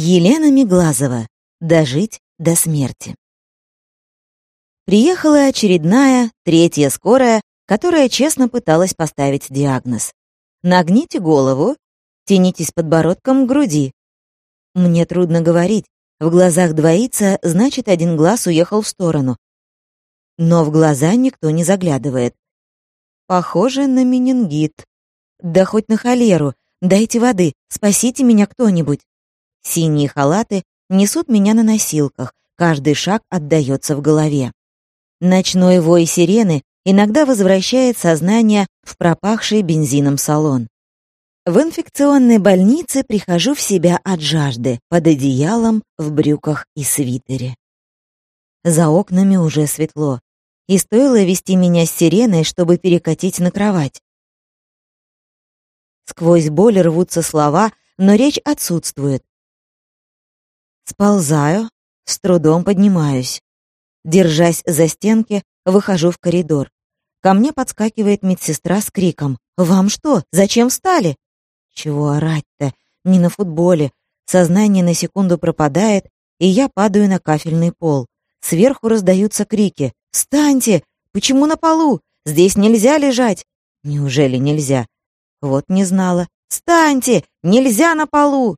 Елена Меглазова. Дожить до смерти. Приехала очередная, третья скорая, которая честно пыталась поставить диагноз. Нагните голову, тянитесь подбородком к груди. Мне трудно говорить, в глазах двоится, значит, один глаз уехал в сторону. Но в глаза никто не заглядывает. Похоже на менингит. Да хоть на холеру. Дайте воды, спасите меня кто-нибудь. Синие халаты несут меня на носилках, каждый шаг отдаётся в голове. Ночной вой сирены иногда возвращает сознание в пропахший бензином салон. В инфекционной больнице прихожу в себя от жажды, под одеялом, в брюках и свитере. За окнами уже светло, и стоило вести меня с сиреной, чтобы перекатить на кровать. Сквозь боль рвутся слова, но речь отсутствует. Сползаю, с трудом поднимаюсь. Держась за стенки, выхожу в коридор. Ко мне подскакивает медсестра с криком. «Вам что? Зачем встали?» Чего орать-то? Не на футболе. Сознание на секунду пропадает, и я падаю на кафельный пол. Сверху раздаются крики. «Встаньте! Почему на полу? Здесь нельзя лежать!» Неужели нельзя? Вот не знала. «Встаньте! Нельзя на полу!»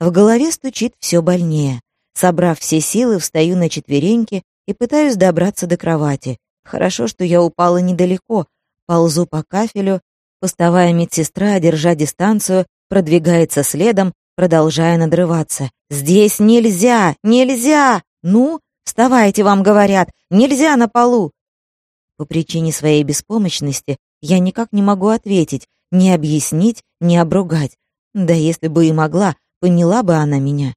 В голове стучит все больнее. Собрав все силы, встаю на четвереньки и пытаюсь добраться до кровати. Хорошо, что я упала недалеко. Ползу по кафелю. Постовая медсестра, держа дистанцию, продвигается следом, продолжая надрываться. «Здесь нельзя! Нельзя! Ну, вставайте, вам говорят! Нельзя на полу!» По причине своей беспомощности я никак не могу ответить, не объяснить, не обругать. Да если бы и могла, поняла бы она меня.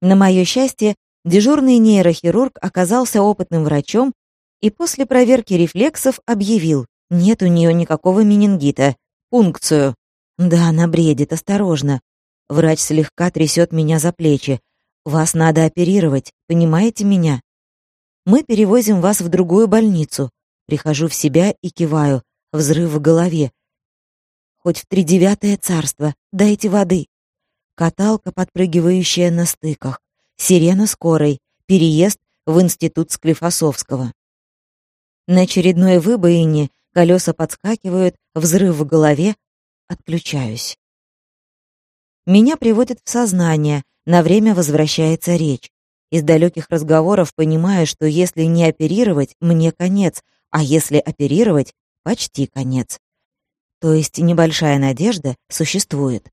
На мое счастье, дежурный нейрохирург оказался опытным врачом и после проверки рефлексов объявил, нет у нее никакого менингита, пункцию. Да, она бредит, осторожно. Врач слегка трясет меня за плечи. Вас надо оперировать, понимаете меня? Мы перевозим вас в другую больницу. Прихожу в себя и киваю. Взрыв в голове. Хоть в тридевятое царство, дайте воды каталка, подпрыгивающая на стыках, сирена скорой, переезд в институт Склифосовского. На очередной выбоине колеса подскакивают, взрыв в голове, отключаюсь. Меня приводит в сознание, на время возвращается речь. Из далеких разговоров понимаю, что если не оперировать, мне конец, а если оперировать, почти конец. То есть небольшая надежда существует.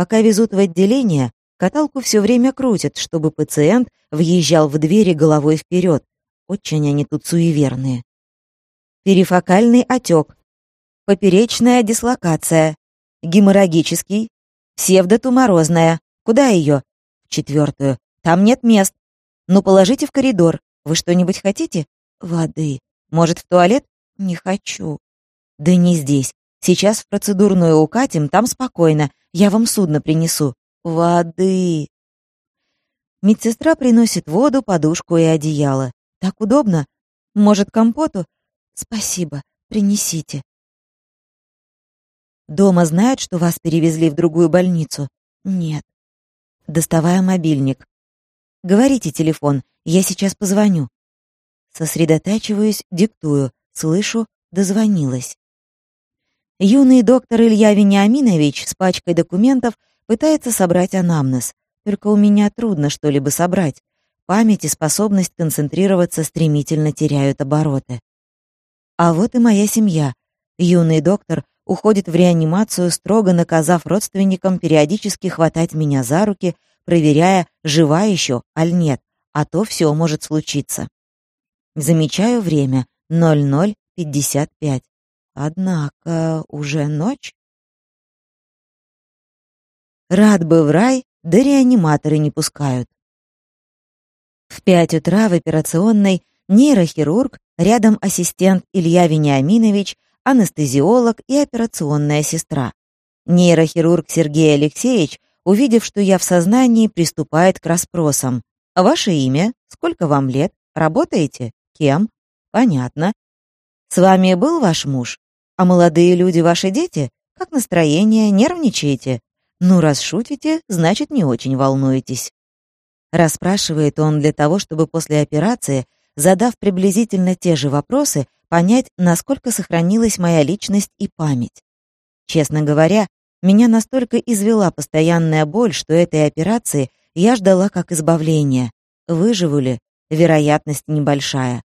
Пока везут в отделение, каталку все время крутят, чтобы пациент въезжал в двери головой вперед. Очень они тут суеверные. Перифокальный отек, поперечная дислокация, геморрагический, псевдотуморозная. Куда ее? В четвертую. Там нет мест. Ну, положите в коридор. Вы что-нибудь хотите? Воды. Может, в туалет? Не хочу. Да не здесь. Сейчас в процедурную укатим, там спокойно. Я вам судно принесу. Воды. Медсестра приносит воду, подушку и одеяло. Так удобно. Может, компоту? Спасибо. Принесите. Дома знают, что вас перевезли в другую больницу? Нет. Доставая мобильник. Говорите телефон, я сейчас позвоню. Сосредотачиваюсь, диктую. Слышу, дозвонилась. Юный доктор Илья Вениаминович с пачкой документов пытается собрать анамнез. Только у меня трудно что-либо собрать. Память и способность концентрироваться стремительно теряют обороты. А вот и моя семья. Юный доктор уходит в реанимацию, строго наказав родственникам периодически хватать меня за руки, проверяя, жива еще, аль нет, а то все может случиться. Замечаю время — 00.55. Однако уже ночь. Рад бы в рай, да реаниматоры не пускают. В пять утра в операционной нейрохирург, рядом ассистент Илья Вениаминович, анестезиолог и операционная сестра. Нейрохирург Сергей Алексеевич, увидев, что я в сознании, приступает к расспросам. «Ваше имя? Сколько вам лет? Работаете? Кем? Понятно. С вами был ваш муж? А молодые люди ваши дети? Как настроение? Нервничаете? «Ну, раз шутите, значит, не очень волнуетесь». Расспрашивает он для того, чтобы после операции, задав приблизительно те же вопросы, понять, насколько сохранилась моя личность и память. Честно говоря, меня настолько извела постоянная боль, что этой операции я ждала как избавления. Выживу ли? Вероятность небольшая.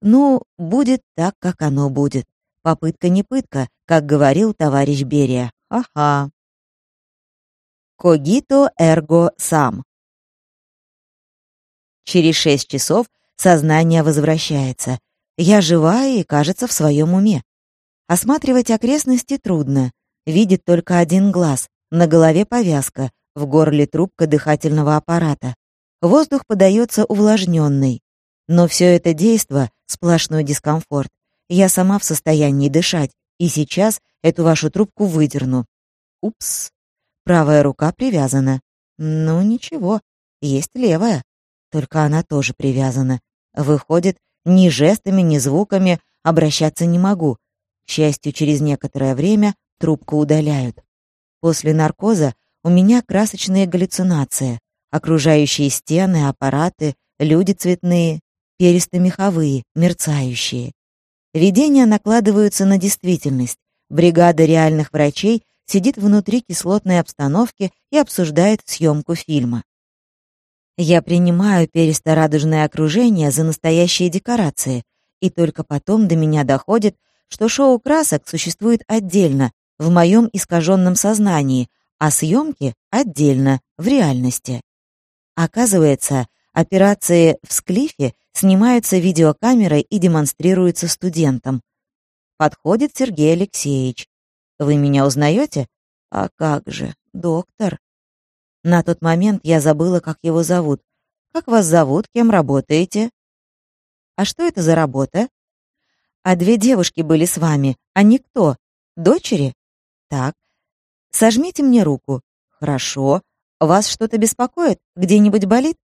Ну, будет так, как оно будет. Попытка не пытка, как говорил товарищ Берия. Ага. Когито эрго сам. Через шесть часов сознание возвращается. Я жива и, кажется, в своем уме. Осматривать окрестности трудно. Видит только один глаз. На голове повязка, в горле трубка дыхательного аппарата. Воздух подается увлажненный. Но все это действо — сплошной дискомфорт. Я сама в состоянии дышать, и сейчас эту вашу трубку выдерну. Упс. Правая рука привязана. Ну, ничего, есть левая. Только она тоже привязана. Выходит, ни жестами, ни звуками обращаться не могу. К счастью, через некоторое время трубку удаляют. После наркоза у меня красочные галлюцинации. Окружающие стены, аппараты, люди цветные, перисто-меховые, мерцающие. Видения накладываются на действительность. Бригада реальных врачей сидит внутри кислотной обстановки и обсуждает съемку фильма. Я принимаю перисто-радужное окружение за настоящие декорации, и только потом до меня доходит, что шоу красок существует отдельно, в моем искаженном сознании, а съемки отдельно, в реальности. Оказывается, операции в Склифе снимаются видеокамерой и демонстрируются студентам. Подходит Сергей Алексеевич. «Вы меня узнаете?» «А как же, доктор?» На тот момент я забыла, как его зовут. «Как вас зовут? Кем работаете?» «А что это за работа?» «А две девушки были с вами. Они кто? Дочери?» «Так. Сожмите мне руку». «Хорошо. Вас что-то беспокоит? Где-нибудь болит?»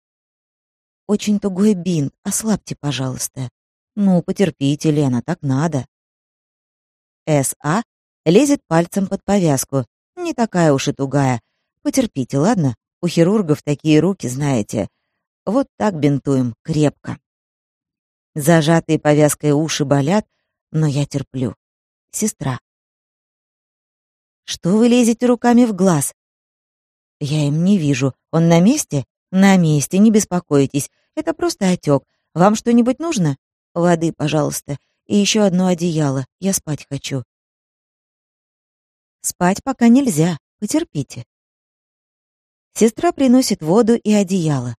«Очень тугой бинт. Ослабьте, пожалуйста». «Ну, потерпите, Лена, так надо». С.А. лезет пальцем под повязку. Не такая уж и тугая. Потерпите, ладно? У хирургов такие руки, знаете. Вот так бинтуем, крепко. Зажатые повязкой уши болят, но я терплю. Сестра. Что вы лезете руками в глаз? Я им не вижу. Он на месте? На месте, не беспокойтесь. Это просто отек. Вам что-нибудь нужно? Воды, пожалуйста. И еще одно одеяло. Я спать хочу. Спать пока нельзя. Потерпите. Сестра приносит воду и одеяло.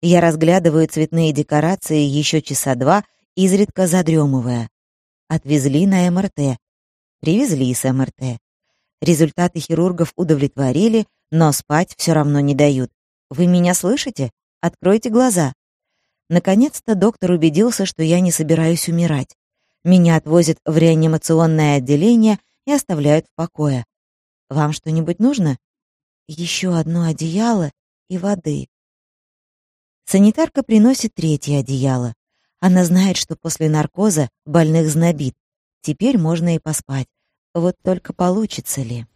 Я разглядываю цветные декорации еще часа два, изредка задремывая. Отвезли на МРТ. Привезли с МРТ. Результаты хирургов удовлетворили, но спать все равно не дают. «Вы меня слышите? Откройте глаза». Наконец-то доктор убедился, что я не собираюсь умирать. Меня отвозят в реанимационное отделение и оставляют в покое. «Вам что-нибудь нужно?» «Еще одно одеяло и воды». Санитарка приносит третье одеяло. Она знает, что после наркоза больных знобит. Теперь можно и поспать. Вот только получится ли?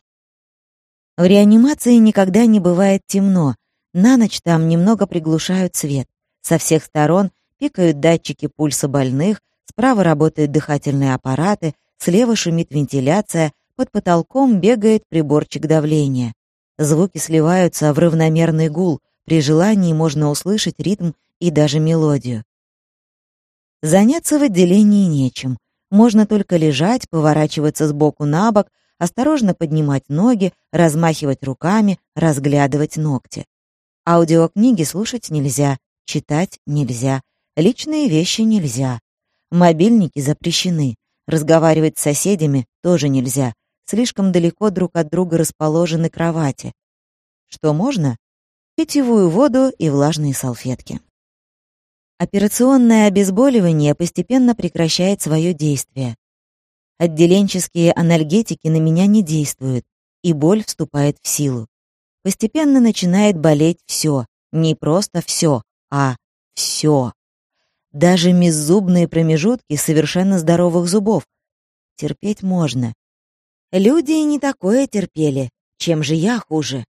В реанимации никогда не бывает темно. На ночь там немного приглушают свет. Со всех сторон пикают датчики пульса больных, справа работают дыхательные аппараты, слева шумит вентиляция, под потолком бегает приборчик давления. Звуки сливаются в равномерный гул, при желании можно услышать ритм и даже мелодию. Заняться в отделении нечем. Можно только лежать, поворачиваться с боку на бок, осторожно поднимать ноги, размахивать руками, разглядывать ногти. Аудиокниги слушать нельзя, читать нельзя, личные вещи нельзя. Мобильники запрещены, разговаривать с соседями тоже нельзя, слишком далеко друг от друга расположены кровати. Что можно? Питьевую воду и влажные салфетки. Операционное обезболивание постепенно прекращает свое действие. Отделенческие анальгетики на меня не действуют, и боль вступает в силу. Постепенно начинает болеть все, не просто все, а все. Даже межзубные промежутки совершенно здоровых зубов. Терпеть можно. Люди не такое терпели, чем же я хуже.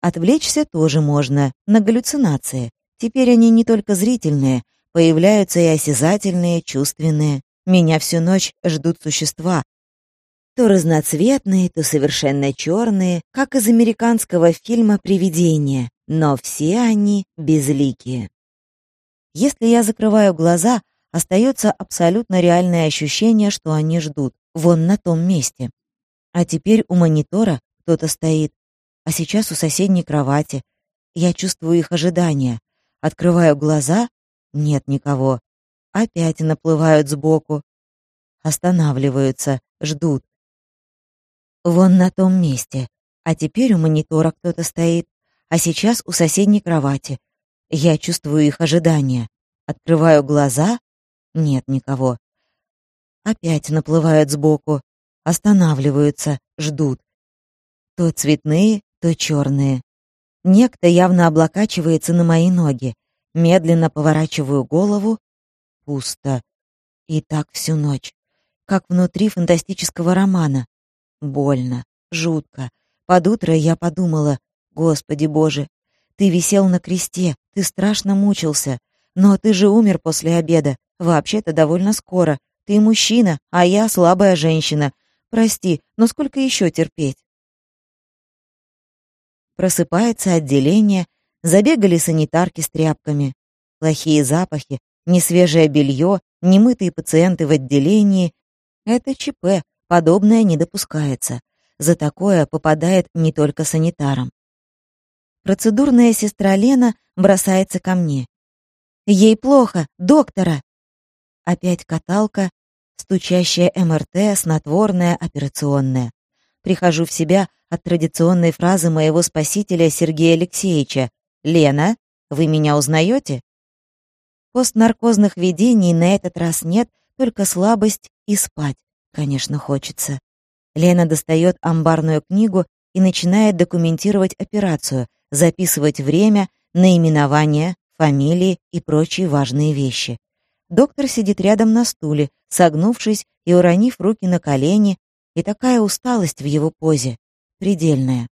Отвлечься тоже можно, на галлюцинации. Теперь они не только зрительные, появляются и осязательные, чувственные. Меня всю ночь ждут существа, то разноцветные, то совершенно черные, как из американского фильма «Привидение», но все они безликие. Если я закрываю глаза, остается абсолютно реальное ощущение, что они ждут, вон на том месте. А теперь у монитора кто-то стоит, а сейчас у соседней кровати. Я чувствую их ожидания. Открываю глаза — нет никого. Опять наплывают сбоку. Останавливаются, ждут. Вон на том месте. А теперь у монитора кто-то стоит, а сейчас у соседней кровати. Я чувствую их ожидания. Открываю глаза — нет никого. Опять наплывают сбоку, останавливаются, ждут. То цветные, то черные. Некто явно облокачивается на мои ноги. Медленно поворачиваю голову. Пусто. И так всю ночь. Как внутри фантастического романа. Больно, жутко. Под утро я подумала, Господи Боже, ты висел на кресте, ты страшно мучился. Но ты же умер после обеда. Вообще-то довольно скоро. Ты мужчина, а я слабая женщина. Прости, но сколько еще терпеть? Просыпается отделение, забегали санитарки с тряпками. Плохие запахи, несвежее белье, немытые пациенты в отделении. Это ЧП, подобное не допускается. За такое попадает не только санитарам. Процедурная сестра Лена бросается ко мне. «Ей плохо, доктора!» Опять каталка, стучащая МРТ, снотворная, операционная. Прихожу в себя от традиционной фразы моего спасителя Сергея Алексеевича «Лена, вы меня узнаете?» Постнаркозных видений на этот раз нет, только слабость и спать конечно, хочется. Лена достает амбарную книгу и начинает документировать операцию, записывать время, наименование, фамилии и прочие важные вещи. Доктор сидит рядом на стуле, согнувшись и уронив руки на колени, и такая усталость в его позе. Предельная.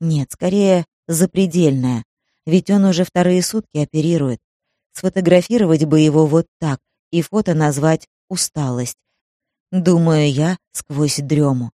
Нет, скорее, запредельная. Ведь он уже вторые сутки оперирует. Сфотографировать бы его вот так и фото назвать «усталость». Думаю я сквозь дрему.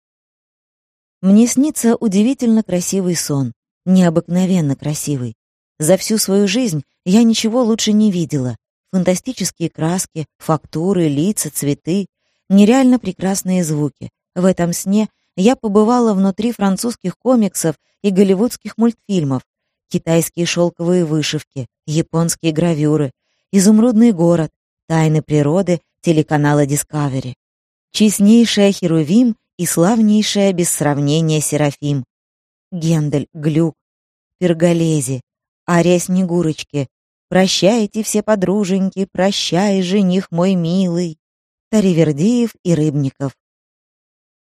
Мне снится удивительно красивый сон, необыкновенно красивый. За всю свою жизнь я ничего лучше не видела. Фантастические краски, фактуры, лица, цветы, нереально прекрасные звуки. В этом сне я побывала внутри французских комиксов и голливудских мультфильмов, китайские шелковые вышивки, японские гравюры, изумрудный город, тайны природы телеканала Discovery честнейшая Херувим и славнейшая без сравнения Серафим. Гендель, Глюк, Перголези, Ария Снегурочки, «Прощайте все подруженьки, прощай, жених мой милый», Таривердиев и Рыбников.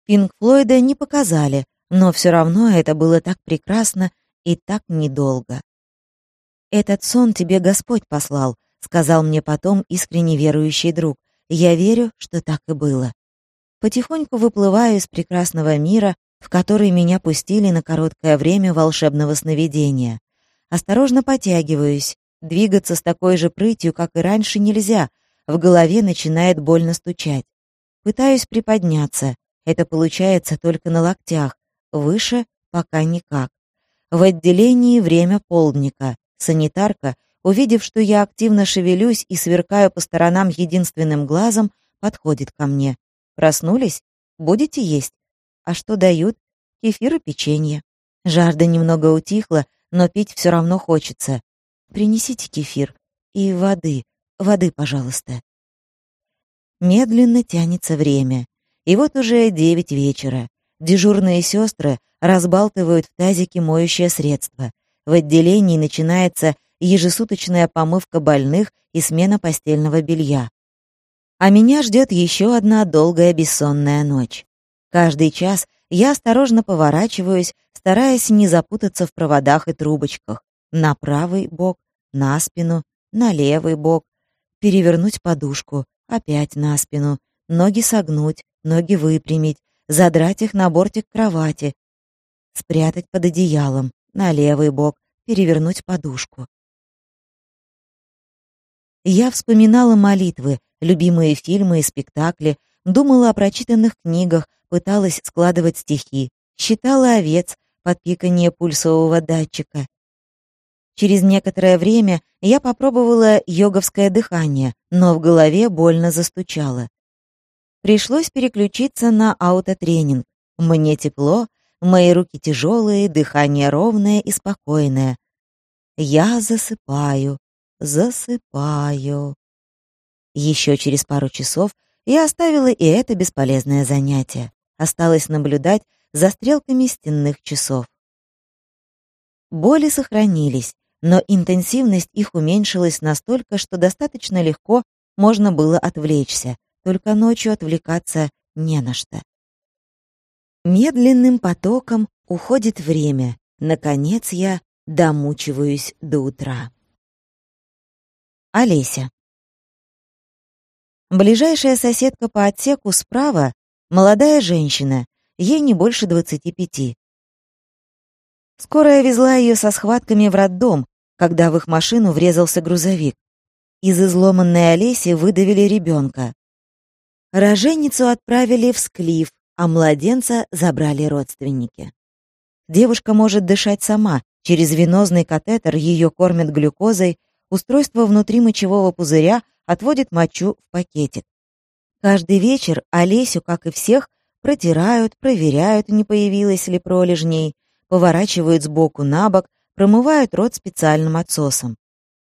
Пинк Флойда не показали, но все равно это было так прекрасно и так недолго. «Этот сон тебе Господь послал», — сказал мне потом искренне верующий друг. «Я верю, что так и было». Потихоньку выплываю из прекрасного мира, в который меня пустили на короткое время волшебного сновидения. Осторожно потягиваюсь. Двигаться с такой же прытью, как и раньше, нельзя. В голове начинает больно стучать. Пытаюсь приподняться. Это получается только на локтях. Выше пока никак. В отделении время полдника. Санитарка, увидев, что я активно шевелюсь и сверкаю по сторонам единственным глазом, подходит ко мне. Проснулись? Будете есть? А что дают? Кефир и печенье. Жажда немного утихла, но пить все равно хочется. Принесите кефир. И воды. Воды, пожалуйста. Медленно тянется время. И вот уже девять вечера. Дежурные сестры разбалтывают в тазике моющее средство. В отделении начинается ежесуточная помывка больных и смена постельного белья. А меня ждет еще одна долгая бессонная ночь. Каждый час я осторожно поворачиваюсь, стараясь не запутаться в проводах и трубочках. На правый бок, на спину, на левый бок. Перевернуть подушку, опять на спину. Ноги согнуть, ноги выпрямить, задрать их на бортик кровати. Спрятать под одеялом, на левый бок, перевернуть подушку. Я вспоминала молитвы, любимые фильмы и спектакли, думала о прочитанных книгах, пыталась складывать стихи, считала овец под пикание пульсового датчика. Через некоторое время я попробовала йоговское дыхание, но в голове больно застучало. Пришлось переключиться на аутотренинг. Мне тепло, мои руки тяжелые, дыхание ровное и спокойное. Я засыпаю, засыпаю. Еще через пару часов я оставила и это бесполезное занятие. Осталось наблюдать за стрелками стенных часов. Боли сохранились, но интенсивность их уменьшилась настолько, что достаточно легко можно было отвлечься, только ночью отвлекаться не на что. Медленным потоком уходит время. Наконец я домучиваюсь до утра. Олеся. Ближайшая соседка по отсеку справа — молодая женщина, ей не больше двадцати пяти. Скорая везла ее со схватками в роддом, когда в их машину врезался грузовик. Из изломанной Олеси выдавили ребенка. Роженицу отправили в склиф, а младенца забрали родственники. Девушка может дышать сама, через венозный катетер ее кормят глюкозой, устройство внутри мочевого пузыря отводит мочу в пакетик. Каждый вечер Олесю, как и всех, протирают, проверяют, не появилось ли пролежней, поворачивают сбоку на бок, промывают рот специальным отсосом.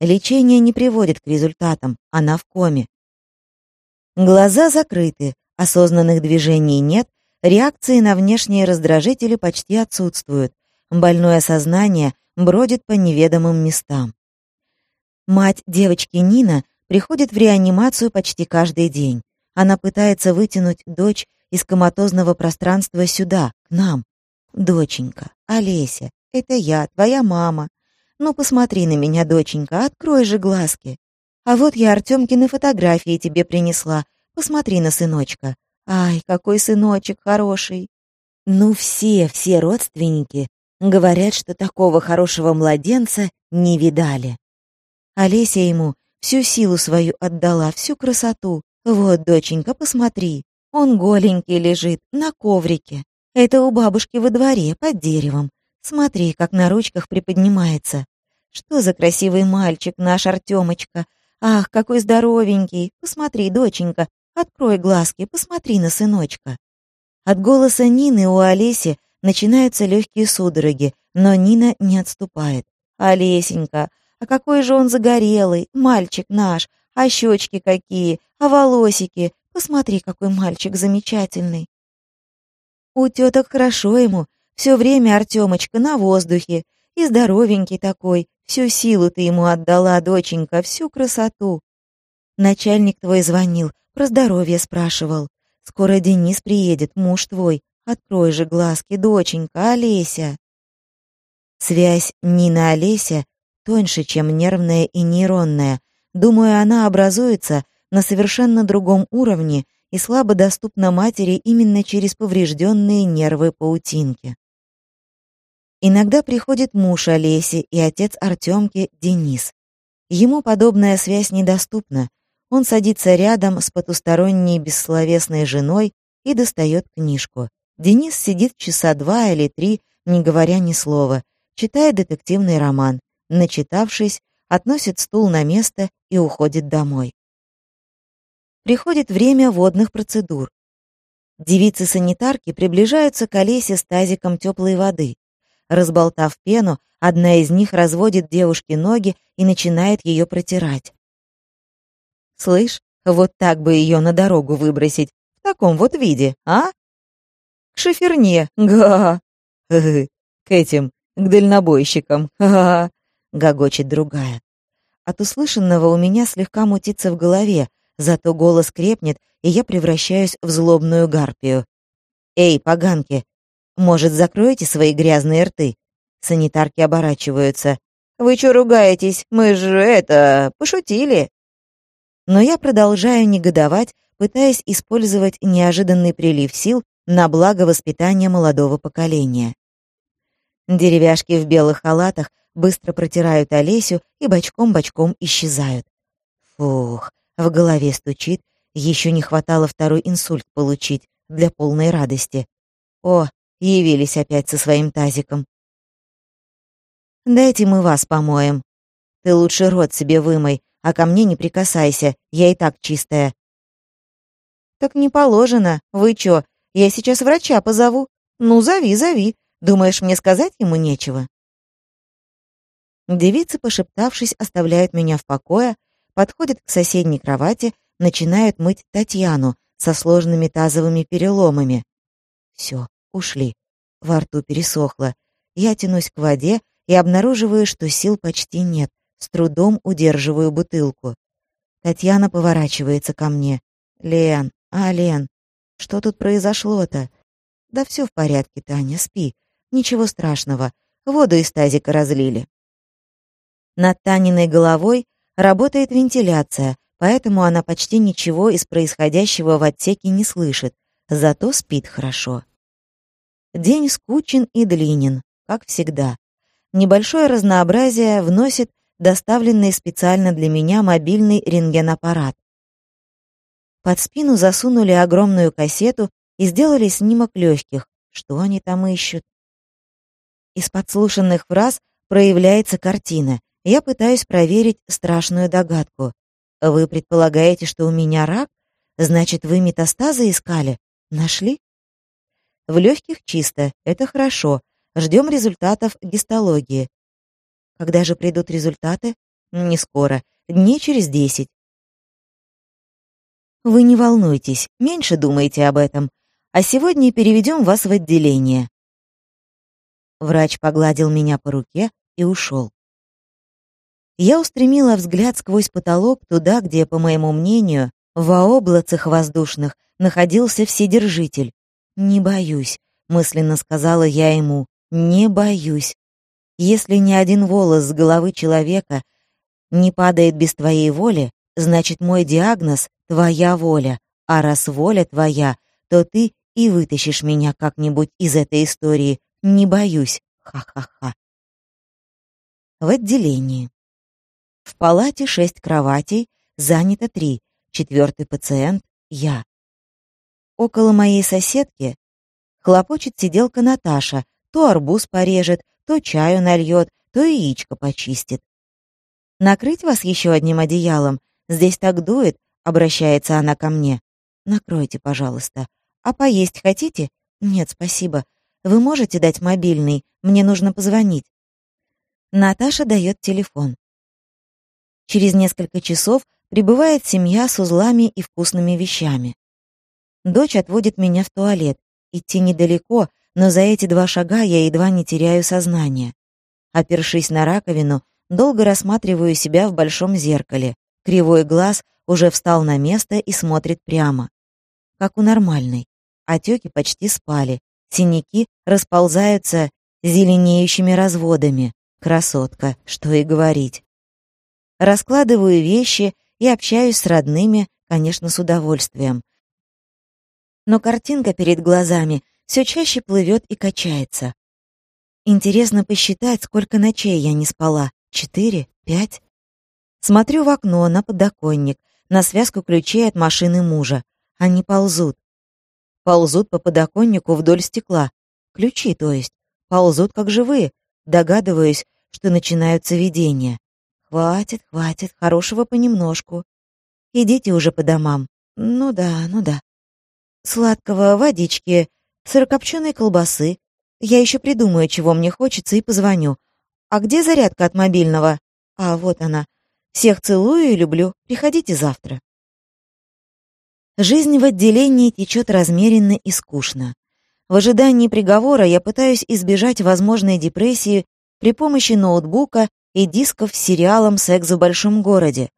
Лечение не приводит к результатам, она в коме. Глаза закрыты, Осознанных движений нет, реакции на внешние раздражители почти отсутствуют. Больное сознание бродит по неведомым местам. Мать девочки Нина приходит в реанимацию почти каждый день. Она пытается вытянуть дочь из коматозного пространства сюда, к нам. «Доченька, Олеся, это я, твоя мама. Ну, посмотри на меня, доченька, открой же глазки. А вот я Артёмкины фотографии тебе принесла. Посмотри на сыночка. Ай, какой сыночек хороший. Ну все, все родственники говорят, что такого хорошего младенца не видали. Олеся ему всю силу свою отдала, всю красоту. Вот, доченька, посмотри. Он голенький лежит на коврике. Это у бабушки во дворе, под деревом. Смотри, как на ручках приподнимается. Что за красивый мальчик наш Артемочка. Ах, какой здоровенький. Посмотри, доченька, Открой глазки, посмотри на сыночка». От голоса Нины у Олеси начинаются легкие судороги, но Нина не отступает. «Олесенька, а какой же он загорелый, мальчик наш, а щечки какие, а волосики, посмотри, какой мальчик замечательный». У теток хорошо ему, все время Артемочка на воздухе, и здоровенький такой, всю силу ты ему отдала, доченька, всю красоту. Начальник твой звонил, про здоровье спрашивал. Скоро Денис приедет, муж твой. Открой же глазки, доченька, Олеся. Связь Нина-Олеся тоньше, чем нервная и нейронная. Думаю, она образуется на совершенно другом уровне и слабо доступна матери именно через поврежденные нервы паутинки. Иногда приходит муж Олеси и отец Артемки Денис. Ему подобная связь недоступна, он садится рядом с потусторонней бессловесной женой и достает книжку. Денис сидит часа два или три, не говоря ни слова, читает детективный роман. Начитавшись, относит стул на место и уходит домой. Приходит время водных процедур. Девицы-санитарки приближаются к Олесе с тазиком теплой воды. Разболтав пену, одна из них разводит девушке ноги и начинает ее протирать. Слышь, вот так бы ее на дорогу выбросить, в таком вот виде, а? К шоферне, га К этим, к дальнобойщикам, га гогочет другая. От услышанного у меня слегка мутится в голове, зато голос крепнет, и я превращаюсь в злобную гарпию. «Эй, поганки, может, закроете свои грязные рты?» Санитарки оборачиваются. «Вы чё ругаетесь? Мы же, это, пошутили!» Но я продолжаю негодовать, пытаясь использовать неожиданный прилив сил на благо воспитания молодого поколения. Деревяшки в белых халатах быстро протирают Олесю и бочком-бочком исчезают. Фух, в голове стучит, еще не хватало второй инсульт получить для полной радости. О, явились опять со своим тазиком. «Дайте мы вас помоем. Ты лучше рот себе вымой, а ко мне не прикасайся, я и так чистая». «Так не положено. Вы чё, я сейчас врача позову? Ну, зови, зови. Думаешь, мне сказать ему нечего?» Девицы, пошептавшись, оставляют меня в покое, подходят к соседней кровати, начинают мыть Татьяну со сложными тазовыми переломами. Все, ушли. Во рту пересохло. Я тянусь к воде и обнаруживаю, что сил почти нет. С трудом удерживаю бутылку. Татьяна поворачивается ко мне. «Лен, а, Лен, что тут произошло-то?» «Да все в порядке, Таня, спи. Ничего страшного. Воду из тазика разлили». Над Таниной головой работает вентиляция, поэтому она почти ничего из происходящего в отсеке не слышит, зато спит хорошо. День скучен и длинен, как всегда. Небольшое разнообразие вносит доставленный специально для меня мобильный рентгенаппарат. Под спину засунули огромную кассету и сделали снимок легких. Что они там ищут? Из подслушанных фраз проявляется картина. Я пытаюсь проверить страшную догадку. Вы предполагаете, что у меня рак? Значит, вы метастазы искали? Нашли? В легких чисто, это хорошо. Ждем результатов гистологии. Когда же придут результаты? Не скоро, дней через десять. Вы не волнуйтесь, меньше думайте об этом. А сегодня переведем вас в отделение. Врач погладил меня по руке и ушел. Я устремила взгляд сквозь потолок туда, где, по моему мнению, в облацах воздушных находился Вседержитель. «Не боюсь», — мысленно сказала я ему, — «не боюсь. Если ни один волос с головы человека не падает без твоей воли, значит, мой диагноз — твоя воля, а раз воля твоя, то ты и вытащишь меня как-нибудь из этой истории. Не боюсь. Ха-ха-ха. В отделении. В палате шесть кроватей, занято три. Четвертый пациент — я. Около моей соседки хлопочет сиделка Наташа, то арбуз порежет, то чаю нальет, то яичко почистит. «Накрыть вас еще одним одеялом? Здесь так дует», — обращается она ко мне. «Накройте, пожалуйста. А поесть хотите?» «Нет, спасибо. Вы можете дать мобильный? Мне нужно позвонить». Наташа дает телефон. Через несколько часов прибывает семья с узлами и вкусными вещами. Дочь отводит меня в туалет. Идти недалеко, но за эти два шага я едва не теряю сознание. Опершись на раковину, долго рассматриваю себя в большом зеркале. Кривой глаз уже встал на место и смотрит прямо. Как у нормальной. Отеки почти спали. Синяки расползаются зеленеющими разводами. Красотка, что и говорить. Раскладываю вещи и общаюсь с родными, конечно, с удовольствием но картинка перед глазами все чаще плывет и качается. Интересно посчитать, сколько ночей я не спала. Четыре? Пять? Смотрю в окно, на подоконник, на связку ключей от машины мужа. Они ползут. Ползут по подоконнику вдоль стекла. Ключи, то есть. Ползут как живые. Догадываюсь, что начинаются видения. Хватит, хватит, хорошего понемножку. Идите уже по домам. Ну да, ну да сладкого, водички, сырокопченой колбасы. Я еще придумаю, чего мне хочется, и позвоню. А где зарядка от мобильного? А, вот она. Всех целую и люблю. Приходите завтра. Жизнь в отделении течет размеренно и скучно. В ожидании приговора я пытаюсь избежать возможной депрессии при помощи ноутбука и дисков с сериалом «Секс в большом городе»,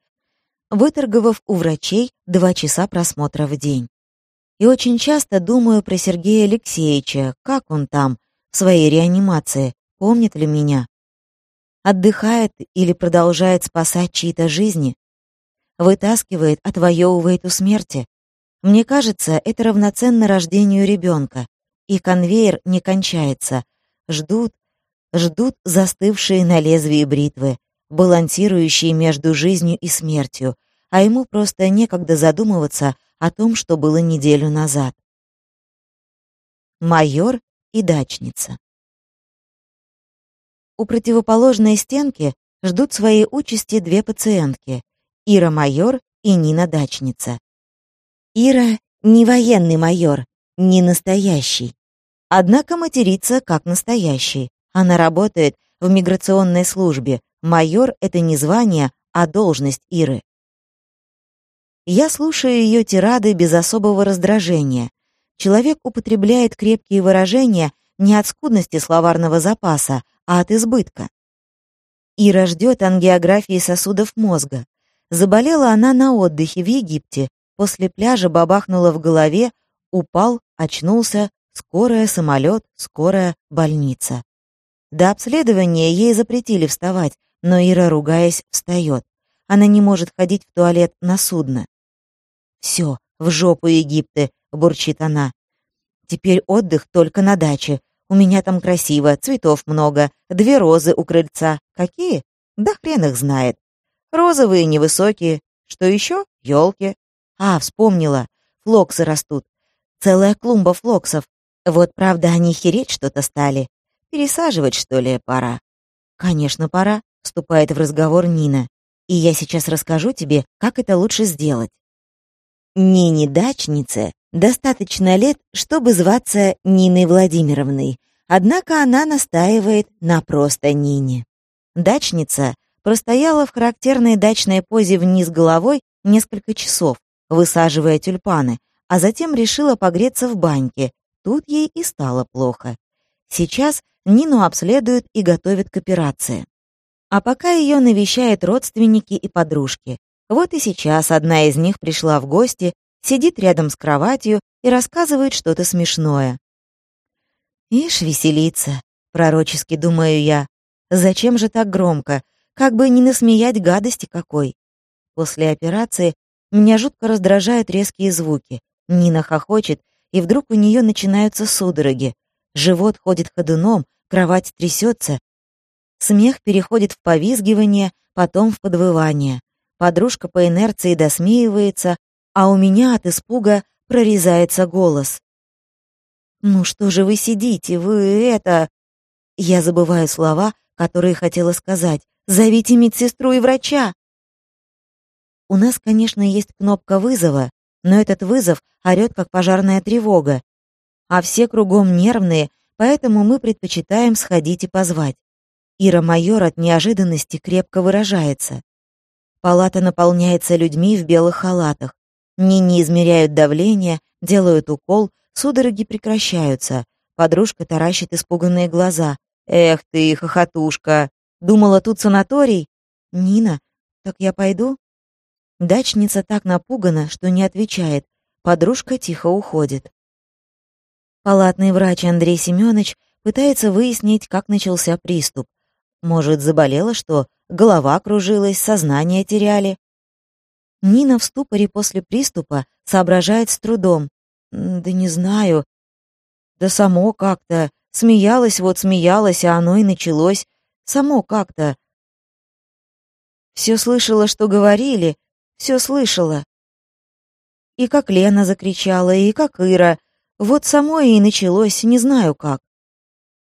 выторговав у врачей два часа просмотра в день. И очень часто думаю про Сергея Алексеевича, как он там, в своей реанимации, помнит ли меня. Отдыхает или продолжает спасать чьи-то жизни? Вытаскивает, отвоевывает у смерти? Мне кажется, это равноценно рождению ребенка. И конвейер не кончается. Ждут, ждут застывшие на лезвии бритвы, балансирующие между жизнью и смертью, а ему просто некогда задумываться о том, что было неделю назад. Майор и дачница. У противоположной стенки ждут своей участи две пациентки — Ира майор и Нина дачница. Ира не военный майор, не настоящий. Однако матерится как настоящий. Она работает в миграционной службе. Майор — это не звание, а должность Иры. Я слушаю ее тирады без особого раздражения. Человек употребляет крепкие выражения не от скудности словарного запаса, а от избытка. Ира ждет ангиографии сосудов мозга. Заболела она на отдыхе в Египте. После пляжа бабахнула в голове, упал, очнулся, скорая, самолет, скорая, больница. До обследования ей запретили вставать, но Ира, ругаясь, встает. Она не может ходить в туалет на судно. «Все, в жопу Египты», — бурчит она. «Теперь отдых только на даче. У меня там красиво, цветов много, две розы у крыльца. Какие? Да хрен их знает. Розовые, невысокие. Что еще? Елки. А, вспомнила. Флоксы растут. Целая клумба флоксов. Вот, правда, они хереть что-то стали. Пересаживать, что ли, пора? Конечно, пора, вступает в разговор Нина. И я сейчас расскажу тебе, как это лучше сделать. Нине-дачнице достаточно лет, чтобы зваться Ниной Владимировной, однако она настаивает на просто Нине. Дачница простояла в характерной дачной позе вниз головой несколько часов, высаживая тюльпаны, а затем решила погреться в баньке. Тут ей и стало плохо. Сейчас Нину обследуют и готовят к операции. А пока ее навещают родственники и подружки. Вот и сейчас одна из них пришла в гости, сидит рядом с кроватью и рассказывает что-то смешное. «Ишь, веселится», — пророчески думаю я. «Зачем же так громко? Как бы не насмеять гадости какой». После операции меня жутко раздражают резкие звуки. Нина хохочет, и вдруг у нее начинаются судороги. Живот ходит ходуном, кровать трясется. Смех переходит в повизгивание, потом в подвывание. Подружка по инерции досмеивается, а у меня от испуга прорезается голос. «Ну что же вы сидите, вы это...» Я забываю слова, которые хотела сказать. «Зовите медсестру и врача!» У нас, конечно, есть кнопка вызова, но этот вызов орёт, как пожарная тревога. А все кругом нервные, поэтому мы предпочитаем сходить и позвать. Ира майор от неожиданности крепко выражается. Палата наполняется людьми в белых халатах. Не измеряют давление, делают укол, судороги прекращаются. Подружка таращит испуганные глаза. «Эх ты, хохотушка! Думала, тут санаторий?» «Нина, так я пойду?» Дачница так напугана, что не отвечает. Подружка тихо уходит. Палатный врач Андрей Семенович пытается выяснить, как начался приступ. Может, заболела что? голова кружилась, сознание теряли. Нина в ступоре после приступа соображает с трудом. «Да не знаю. Да само как-то. Смеялась вот смеялась, а оно и началось. Само как-то. Все слышала, что говорили, все слышала. И как Лена закричала, и как Ира. Вот само и началось, не знаю как.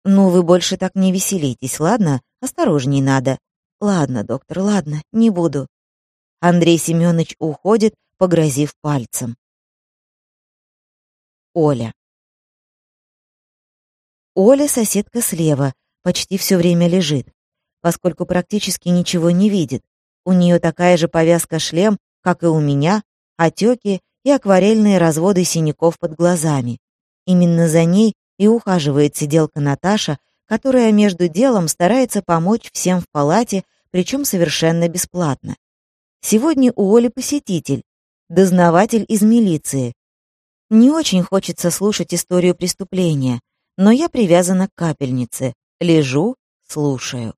Ну, вы больше так не веселитесь, ладно? Осторожней надо. Ладно, доктор, ладно, не буду. Андрей Семенович уходит, погрозив пальцем. Оля. Оля соседка слева, почти все время лежит, поскольку практически ничего не видит. У нее такая же повязка-шлем, как и у меня, отеки и акварельные разводы синяков под глазами. Именно за ней и ухаживает сиделка Наташа, которая между делом старается помочь всем в палате, причем совершенно бесплатно. Сегодня у Оли посетитель, дознаватель из милиции. Не очень хочется слушать историю преступления, но я привязана к капельнице. Лежу, слушаю.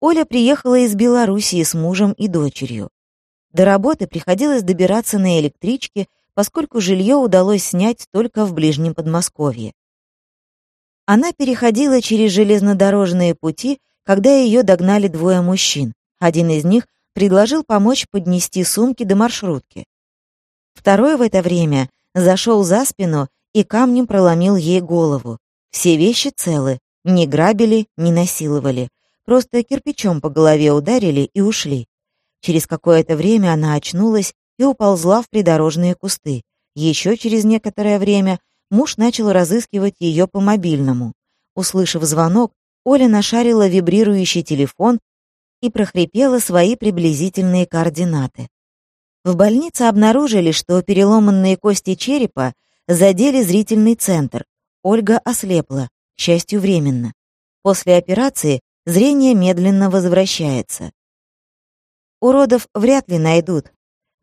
Оля приехала из Белоруссии с мужем и дочерью. До работы приходилось добираться на электричке, поскольку жилье удалось снять только в ближнем Подмосковье. Она переходила через железнодорожные пути, когда ее догнали двое мужчин. Один из них предложил помочь поднести сумки до маршрутки. Второй в это время зашел за спину и камнем проломил ей голову. Все вещи целы, не грабили, не насиловали. Просто кирпичом по голове ударили и ушли. Через какое-то время она очнулась и уползла в придорожные кусты. Еще через некоторое время муж начал разыскивать ее по мобильному. Услышав звонок, Оля нашарила вибрирующий телефон и прохрипела свои приблизительные координаты. В больнице обнаружили, что переломанные кости черепа задели зрительный центр. Ольга ослепла, к счастью, временно. После операции зрение медленно возвращается. Уродов вряд ли найдут.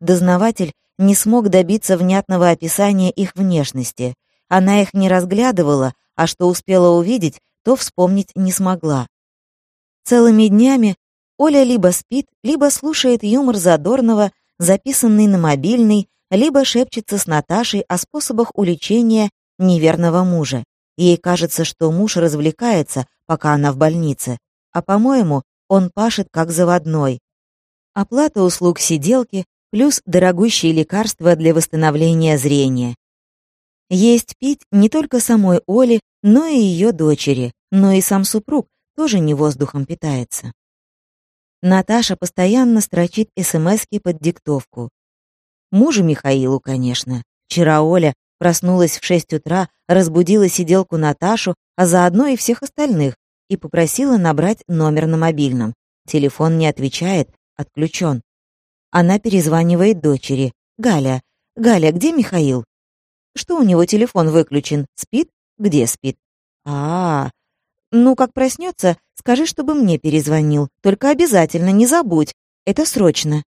Дознаватель не смог добиться внятного описания их внешности. Она их не разглядывала, а что успела увидеть, то вспомнить не смогла. Целыми днями Оля либо спит, либо слушает юмор Задорнова, записанный на мобильный, либо шепчется с Наташей о способах уличения неверного мужа. Ей кажется, что муж развлекается, пока она в больнице, а, по-моему, он пашет как заводной. Оплата услуг сиделки плюс дорогущие лекарства для восстановления зрения. Есть пить не только самой Оле, но и ее дочери, но и сам супруг тоже не воздухом питается. Наташа постоянно строчит СМСки под диктовку. Мужу Михаилу, конечно. Вчера Оля проснулась в 6 утра, разбудила сиделку Наташу, а заодно и всех остальных, и попросила набрать номер на мобильном. Телефон не отвечает, отключен. Она перезванивает дочери. «Галя, Галя, где Михаил?» «Что у него телефон выключен? Спит? Где спит?» а, -а, -а. ну, как проснется, скажи, чтобы мне перезвонил. Только обязательно, не забудь. Это срочно».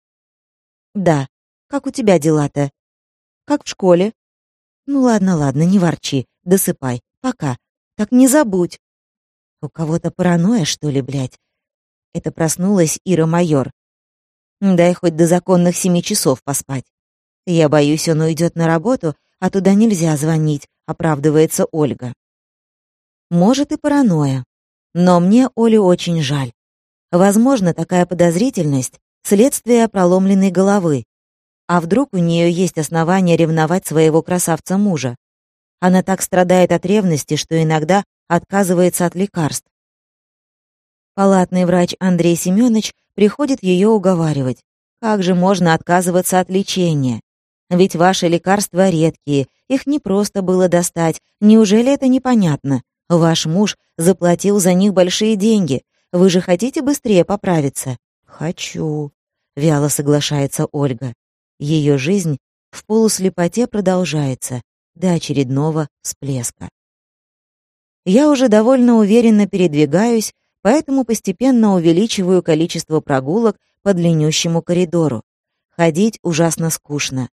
«Да, как у тебя дела-то? Как в школе? Ну ладно, ладно, не ворчи. Досыпай. Пока. Так не забудь. У кого-то паранойя, что ли, блядь? Это проснулась Ира Майор. Дай хоть до законных семи часов поспать. Я боюсь, он уйдет на работу, а туда нельзя звонить, оправдывается Ольга. Может и паранойя. Но мне Олю очень жаль. Возможно, такая подозрительность — следствие проломленной головы, а вдруг у нее есть основания ревновать своего красавца-мужа? Она так страдает от ревности, что иногда отказывается от лекарств. Палатный врач Андрей Семенович приходит ее уговаривать. Как же можно отказываться от лечения? Ведь ваши лекарства редкие, их не просто было достать. Неужели это непонятно? Ваш муж заплатил за них большие деньги. Вы же хотите быстрее поправиться? Хочу, вяло соглашается Ольга. Ее жизнь в полуслепоте продолжается до очередного всплеска. Я уже довольно уверенно передвигаюсь, поэтому постепенно увеличиваю количество прогулок по длиннющему коридору. Ходить ужасно скучно.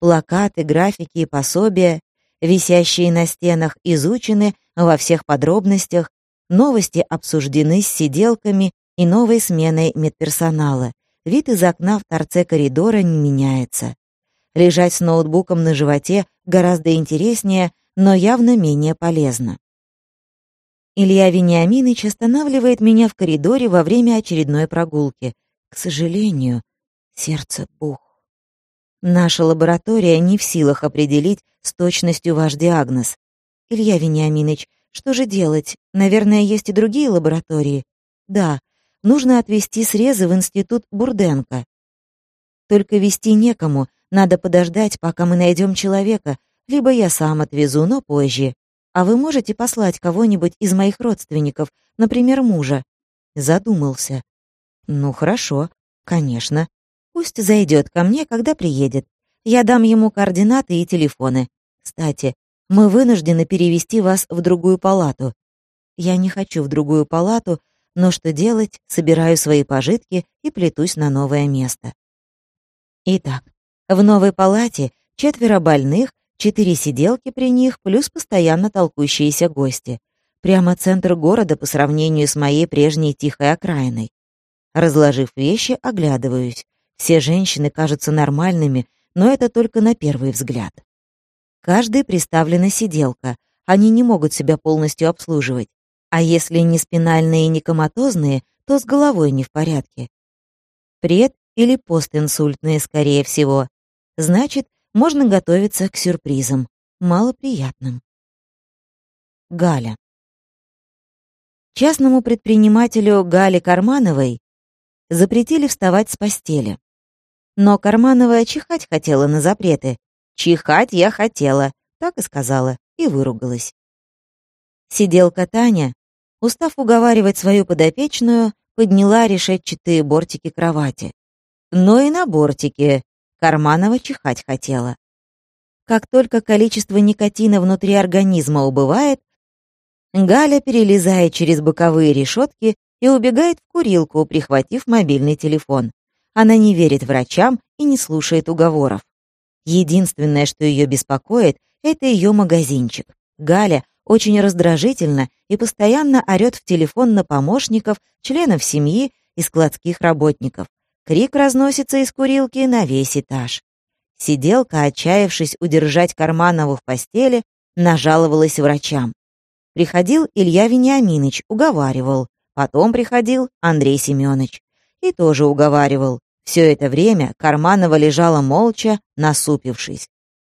Плакаты, графики и пособия, висящие на стенах, изучены во всех подробностях, новости обсуждены с сиделками и новой сменой медперсонала. Вид из окна в торце коридора не меняется. Лежать с ноутбуком на животе гораздо интереснее, но явно менее полезно. Илья Вениаминович останавливает меня в коридоре во время очередной прогулки. К сожалению, сердце бух. Наша лаборатория не в силах определить с точностью ваш диагноз. Илья Вениаминович, что же делать? Наверное, есть и другие лаборатории. Да, нужно отвезти срезы в институт Бурденко. Только вести некому, надо подождать, пока мы найдем человека, либо я сам отвезу, но позже. А вы можете послать кого-нибудь из моих родственников, например, мужа?» Задумался. «Ну, хорошо, конечно. Пусть зайдет ко мне, когда приедет. Я дам ему координаты и телефоны. Кстати, мы вынуждены перевести вас в другую палату. Я не хочу в другую палату, но что делать, собираю свои пожитки и плетусь на новое место. Итак, в новой палате четверо больных, четыре сиделки при них, плюс постоянно толкущиеся гости. Прямо центр города по сравнению с моей прежней тихой окраиной. Разложив вещи, оглядываюсь. Все женщины кажутся нормальными, но это только на первый взгляд. Каждой приставлена сиделка. они не могут себя полностью обслуживать. А если не спинальные и не коматозные, то с головой не в порядке. Пред- или постинсультные, скорее всего. Значит, можно готовиться к сюрпризам, малоприятным. Галя. Частному предпринимателю Гале Кармановой запретили вставать с постели. Но Карманова чихать хотела на запреты. «Чихать я хотела», так и сказала, и выругалась. Сиделка Таня, устав уговаривать свою подопечную, подняла решетчатые бортики кровати. Но и на бортике Карманова чихать хотела. Как только количество никотина внутри организма убывает, Галя перелезает через боковые решетки и убегает в курилку, прихватив мобильный телефон. Она не верит врачам и не слушает уговоров. Единственное, что ее беспокоит, это ее магазинчик. Галя очень раздражительна и постоянно орет в телефон на помощников, членов семьи и складских работников. Крик разносится из курилки на весь этаж. Сиделка, отчаявшись удержать Карманову в постели, нажаловалась врачам. Приходил Илья Вениаминович, уговаривал. Потом приходил Андрей Семенович и тоже уговаривал. Все это время Карманова лежала молча, насупившись.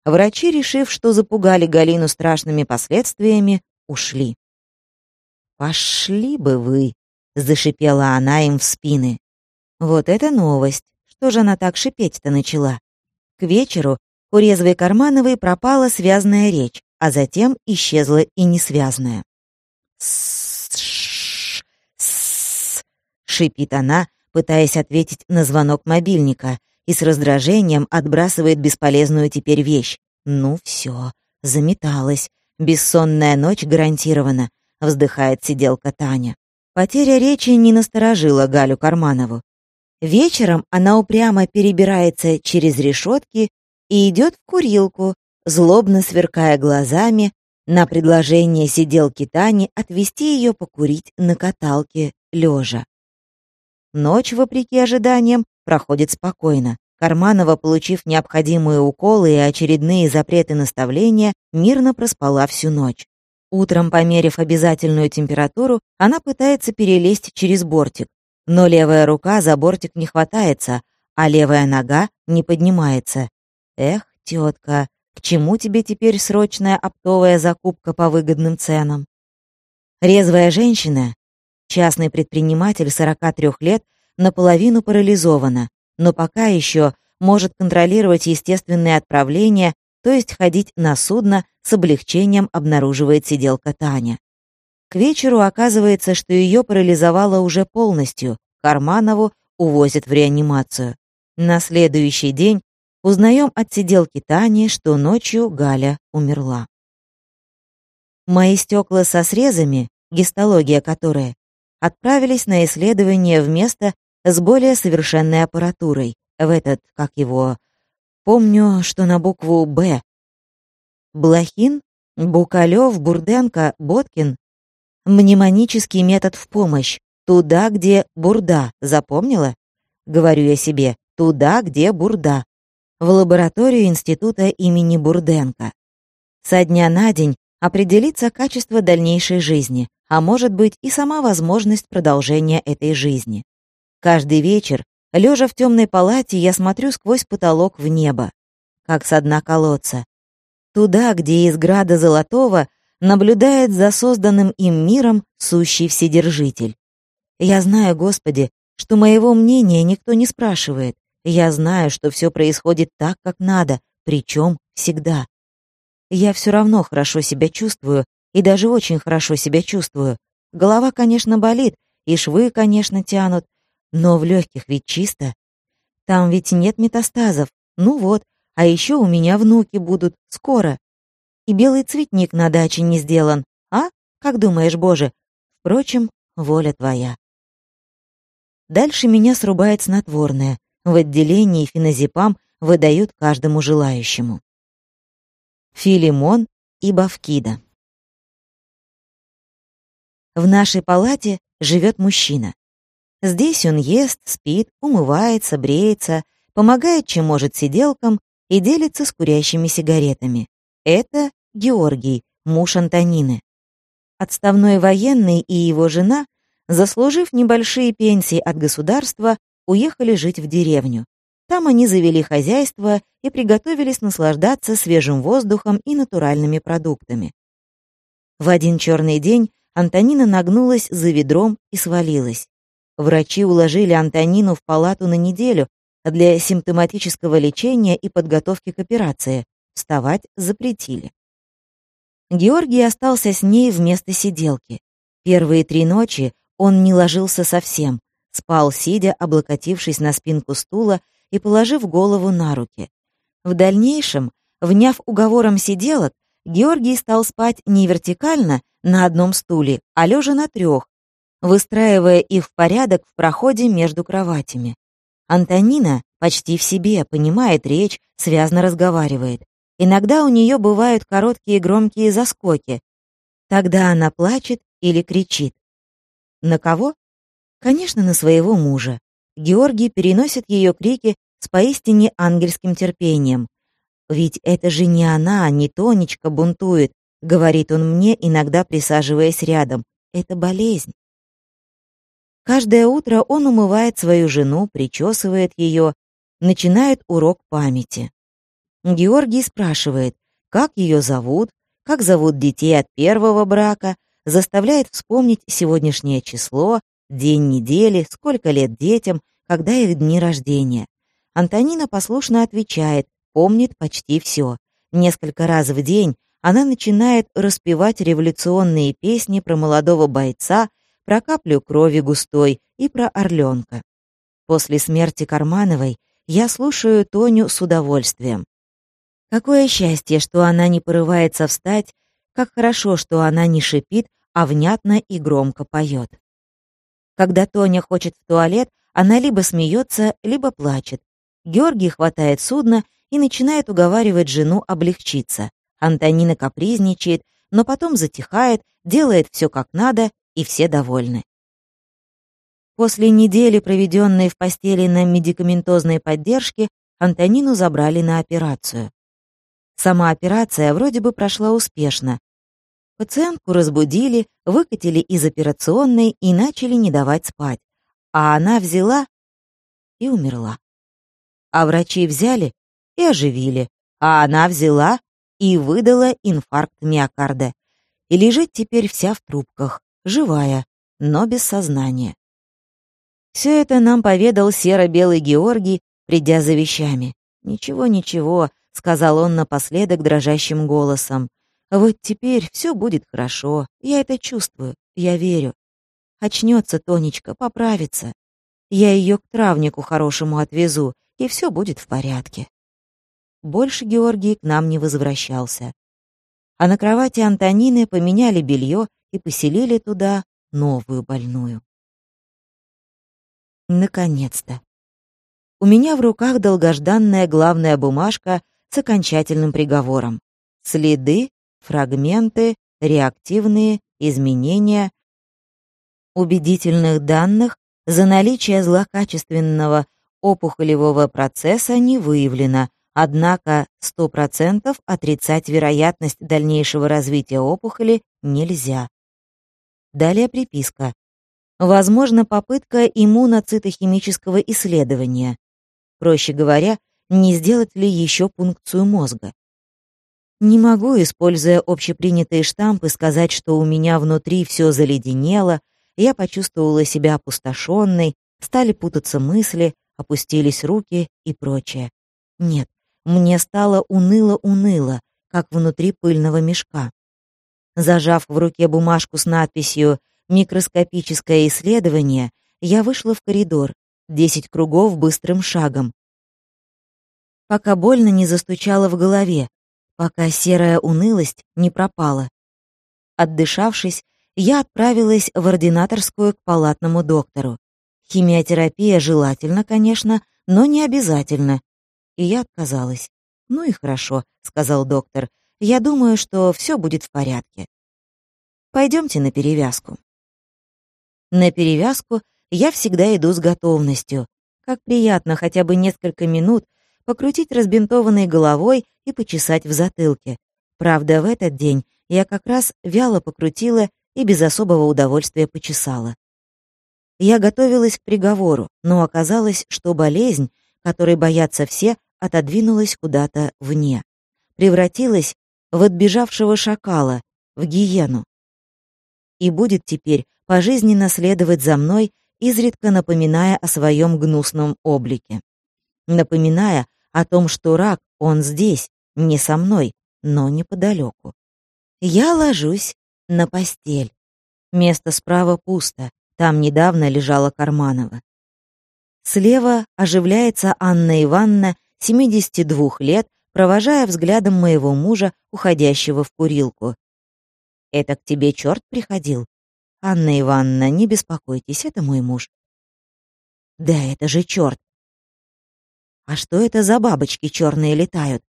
Врачи, решив, что запугали Галину страшными последствиями, ушли. «Пошли бы вы!» — зашипела она им в спины. Вот это новость! Что же она так шипеть-то начала? К вечеру у резвой Кармановой пропала связная речь, а затем исчезла и несвязная. «С-ш-ш-ш!» шипит она, пытаясь ответить на звонок мобильника, и с раздражением отбрасывает бесполезную теперь вещь. «Ну все, заметалась. Бессонная ночь гарантирована», — вздыхает сиделка Таня. Потеря речи не насторожила Галю Карманову. Вечером она упрямо перебирается через решетки и идет в курилку, злобно сверкая глазами на предложение сиделки Тани отвезти ее покурить на каталке лежа. Ночь, вопреки ожиданиям, проходит спокойно. Карманова, получив необходимые уколы и очередные запреты наставления, мирно проспала всю ночь. Утром, померив обязательную температуру, она пытается перелезть через бортик, но левая рука за бортик не хватается, а левая нога не поднимается. Эх, тетка, к чему тебе теперь срочная оптовая закупка по выгодным ценам? Резвая женщина, Частный предприниматель 43 лет наполовину парализована, но пока еще может контролировать естественные отправления, то есть ходить на судно, с облегчением обнаруживает сиделка Таня. К вечеру оказывается, что ее парализовало уже полностью, Карманову увозят в реанимацию. На следующий день узнаем от сиделки Тани, что ночью Галя умерла. Мои стекла со срезами, гистология которая, отправились на исследование в место с более совершенной аппаратурой, в этот, как его, помню, что на букву «Б». Блохин, Букалев, Бурденко, Боткин. Мнемонический метод в помощь. Туда, где бурда, запомнила? Говорю я себе, туда, где бурда. В лабораторию института имени Бурденко. Со дня на день определится качество дальнейшей жизни, а может быть и сама возможность продолжения этой жизни. Каждый вечер, лежа в темной палате, я смотрю сквозь потолок в небо, как со дна колодца. Туда, где из града золотого наблюдает за созданным им миром сущий Вседержитель. Я знаю, Господи, что моего мнения никто не спрашивает. Я знаю, что все происходит так, как надо, причем всегда. Я все равно хорошо себя чувствую, и даже очень хорошо себя чувствую. Голова, конечно, болит, и швы, конечно, тянут, но в легких ведь чисто. Там ведь нет метастазов. Ну вот, а еще у меня внуки будут, скоро. И белый цветник на даче не сделан. А? Как думаешь, Боже? Впрочем, воля твоя. Дальше меня срубает снотворное. В отделении феназепам выдают каждому желающему. Филимон и Бавкида. В нашей палате живет мужчина. Здесь он ест, спит, умывается, бреется, помогает, чем может сиделкам и делится с курящими сигаретами. Это Георгий, муж Антонины. Отставной военный и его жена, заслужив небольшие пенсии от государства, уехали жить в деревню. Там они завели хозяйство и приготовились наслаждаться свежим воздухом и натуральными продуктами. В один черный день Антонина нагнулась за ведром и свалилась. Врачи уложили Антонину в палату на неделю для симптоматического лечения и подготовки к операции. Вставать запретили. Георгий остался с ней вместо сиделки. Первые три ночи он не ложился совсем, спал сидя, облокотившись на спинку стула и положив голову на руки. В дальнейшем, вняв уговором сиделок, Георгий стал спать не вертикально на одном стуле, а лежа на трех, выстраивая их в порядок в проходе между кроватями. Антонина почти в себе, понимает речь, связно разговаривает. Иногда у нее бывают короткие громкие заскоки. Тогда она плачет или кричит. На кого? Конечно, на своего мужа. Георгий переносит ее крики с поистине ангельским терпением. «Ведь это же не она, не Тонечка бунтует», — говорит он мне, иногда присаживаясь рядом. «Это болезнь». Каждое утро он умывает свою жену, причесывает ее, начинает урок памяти. Георгий спрашивает, как ее зовут, как зовут детей от первого брака, заставляет вспомнить сегодняшнее число, день недели, сколько лет детям, когда их дни рождения. Антонина послушно отвечает, помнит почти все. Несколько раз в день она начинает распевать революционные песни про молодого бойца, про каплю крови густой и про орленка. После смерти Кармановой я слушаю Тоню с удовольствием. Какое счастье, что она не порывается встать, как хорошо, что она не шипит, а внятно и громко поет. Когда Тоня хочет в туалет, она либо смеется, либо плачет. Георгий хватает судно и начинает уговаривать жену облегчиться. Антонина капризничает, но потом затихает, делает все как надо, и все довольны. После недели, проведенной в постели на медикаментозной поддержке, Антонину забрали на операцию. Сама операция вроде бы прошла успешно. Пациентку разбудили, выкатили из операционной и начали не давать спать. А она взяла и умерла. А врачи взяли и оживили. А она взяла и выдала инфаркт миокарда. И лежит теперь вся в трубках, живая, но без сознания. Все это нам поведал серо-белый Георгий, придя за вещами. «Ничего, ничего», — сказал он напоследок дрожащим голосом. «Вот теперь все будет хорошо. Я это чувствую, я верю. Очнется Тонечка, поправится. Я ее к травнику хорошему отвезу, и все будет в порядке». Больше Георгий к нам не возвращался. А на кровати Антонины поменяли белье и поселили туда новую больную. Наконец-то. У меня в руках долгожданная главная бумажка с окончательным приговором. Следы, фрагменты, реактивные, изменения, убедительных данных за наличие злокачественного опухолевого процесса не выявлено, однако 100% отрицать вероятность дальнейшего развития опухоли нельзя. Далее приписка. Возможно, попытка иммуноцитохимического исследования. Проще говоря, не сделать ли еще пункцию мозга. Не могу, используя общепринятые штампы, сказать, что у меня внутри все заледенело, я почувствовала себя опустошенной, стали путаться мысли, опустились руки и прочее. Нет, мне стало уныло-уныло, как внутри пыльного мешка. Зажав в руке бумажку с надписью «Микроскопическое исследование», я вышла в коридор, десять кругов быстрым шагом. Пока больно не застучало в голове, пока серая унылость не пропала. Отдышавшись, я отправилась в ординаторскую к палатному доктору. Химиотерапия желательно, конечно, но не обязательно. И я отказалась. «Ну и хорошо», — сказал доктор. Я думаю, что все будет в порядке. Пойдемте на перевязку. На перевязку я всегда иду с готовностью. Как приятно хотя бы несколько минут покрутить разбинтованной головой и почесать в затылке. Правда, в этот день я как раз вяло покрутила и без особого удовольствия почесала. Я готовилась к приговору, но оказалось, что болезнь, которой боятся все, отодвинулась куда-то вне. Превратилась в отбежавшего шакала, в гиену. И будет теперь пожизненно следовать за мной, изредка напоминая о своем гнусном облике. Напоминая о том, что рак, он здесь, не со мной, но неподалеку. Я ложусь на постель. Место справа пусто, там недавно лежала Карманова. Слева оживляется Анна Ивановна, 72 лет, провожая взглядом моего мужа, уходящего в курилку. «Это к тебе черт приходил?» «Анна Ивановна, не беспокойтесь, это мой муж». «Да это же черт!» «А что это за бабочки черные летают?»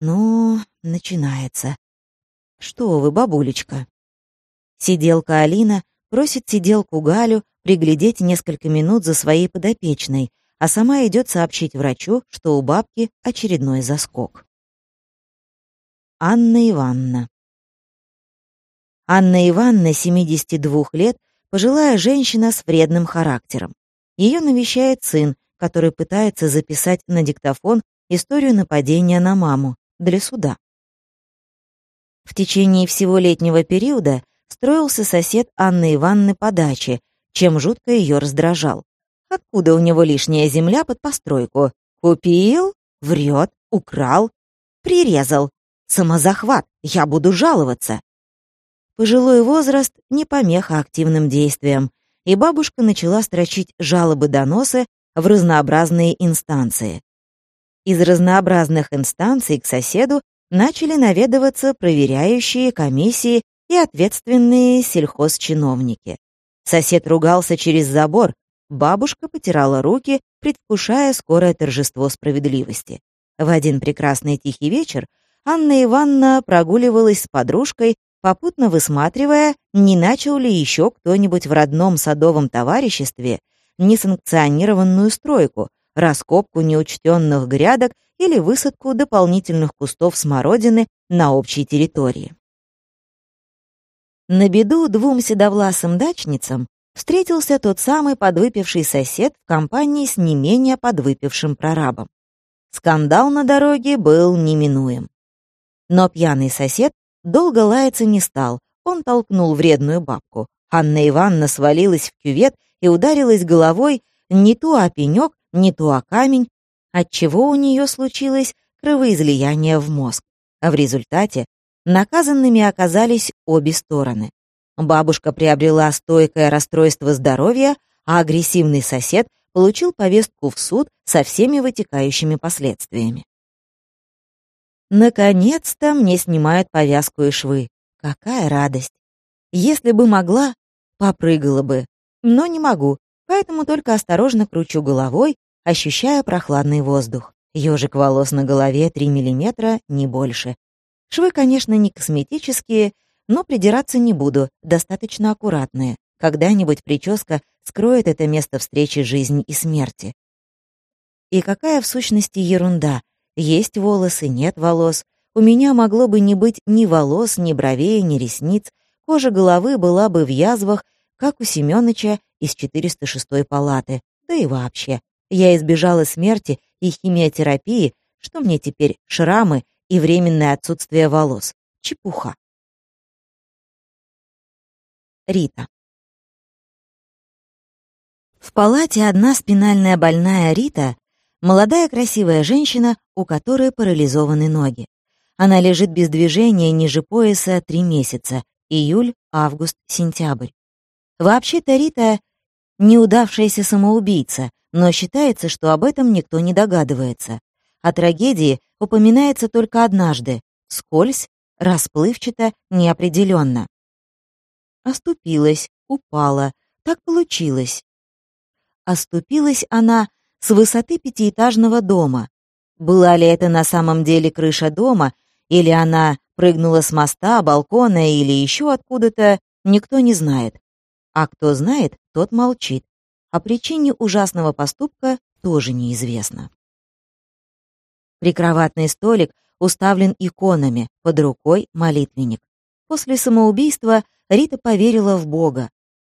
«Ну, начинается». «Что вы, бабулечка?» Сиделка Алина просит сиделку Галю приглядеть несколько минут за своей подопечной, а сама идет сообщить врачу, что у бабки очередной заскок. Анна Ивановна Анна Ивановна, 72 лет, пожилая женщина с вредным характером. Ее навещает сын, который пытается записать на диктофон историю нападения на маму для суда. В течение всего летнего периода строился сосед Анны Ивановны по даче, чем жутко ее раздражал. Откуда у него лишняя земля под постройку? Купил? Врет? Украл? Прирезал? Самозахват? Я буду жаловаться. Пожилой возраст — не помеха активным действиям, и бабушка начала строчить жалобы-доносы в разнообразные инстанции. Из разнообразных инстанций к соседу начали наведываться проверяющие комиссии и ответственные сельхозчиновники. Сосед ругался через забор, бабушка потирала руки, предвкушая скорое торжество справедливости. В один прекрасный тихий вечер Анна Ивановна прогуливалась с подружкой, попутно высматривая, не начал ли еще кто-нибудь в родном садовом товариществе несанкционированную стройку, раскопку неучтенных грядок или высадку дополнительных кустов смородины на общей территории. На беду двум седовласым дачницам встретился тот самый подвыпивший сосед в компании с не менее подвыпившим прорабом. Скандал на дороге был неминуем. Но пьяный сосед долго лаяться не стал, он толкнул вредную бабку. Анна Ивановна свалилась в кювет и ударилась головой не то о пенек, не то о камень, отчего у нее случилось кровоизлияние в мозг. А в результате Наказанными оказались обе стороны. Бабушка приобрела стойкое расстройство здоровья, а агрессивный сосед получил повестку в суд со всеми вытекающими последствиями. Наконец-то мне снимают повязку и швы. Какая радость! Если бы могла, попрыгала бы, но не могу, поэтому только осторожно кручу головой, ощущая прохладный воздух. Ежик волос на голове 3 мм, не больше. Швы, конечно, не косметические, но придираться не буду, достаточно аккуратные. Когда-нибудь прическа скроет это место встречи жизни и смерти. И какая в сущности ерунда. Есть волосы, нет волос. У меня могло бы не быть ни волос, ни бровей, ни ресниц. Кожа головы была бы в язвах, как у Семёныча из 406-й палаты. Да и вообще. Я избежала смерти и химиотерапии, что мне теперь шрамы и временное отсутствие волос. Чепуха. Рита. В палате одна спинальная больная Рита, молодая красивая женщина, у которой парализованы ноги. Она лежит без движения ниже пояса три месяца — июль, август, сентябрь. Вообще-то Рита — неудавшаяся самоубийца, но считается, что об этом никто не догадывается. О трагедии упоминается только однажды, скользь, расплывчато, неопределенно. Оступилась, упала, так получилось. Оступилась она с высоты пятиэтажного дома. Была ли это на самом деле крыша дома, или она прыгнула с моста, балкона или еще откуда-то, никто не знает. А кто знает, тот молчит. О причине ужасного поступка тоже неизвестно. Прикроватный столик уставлен иконами, под рукой молитвенник. После самоубийства Рита поверила в Бога.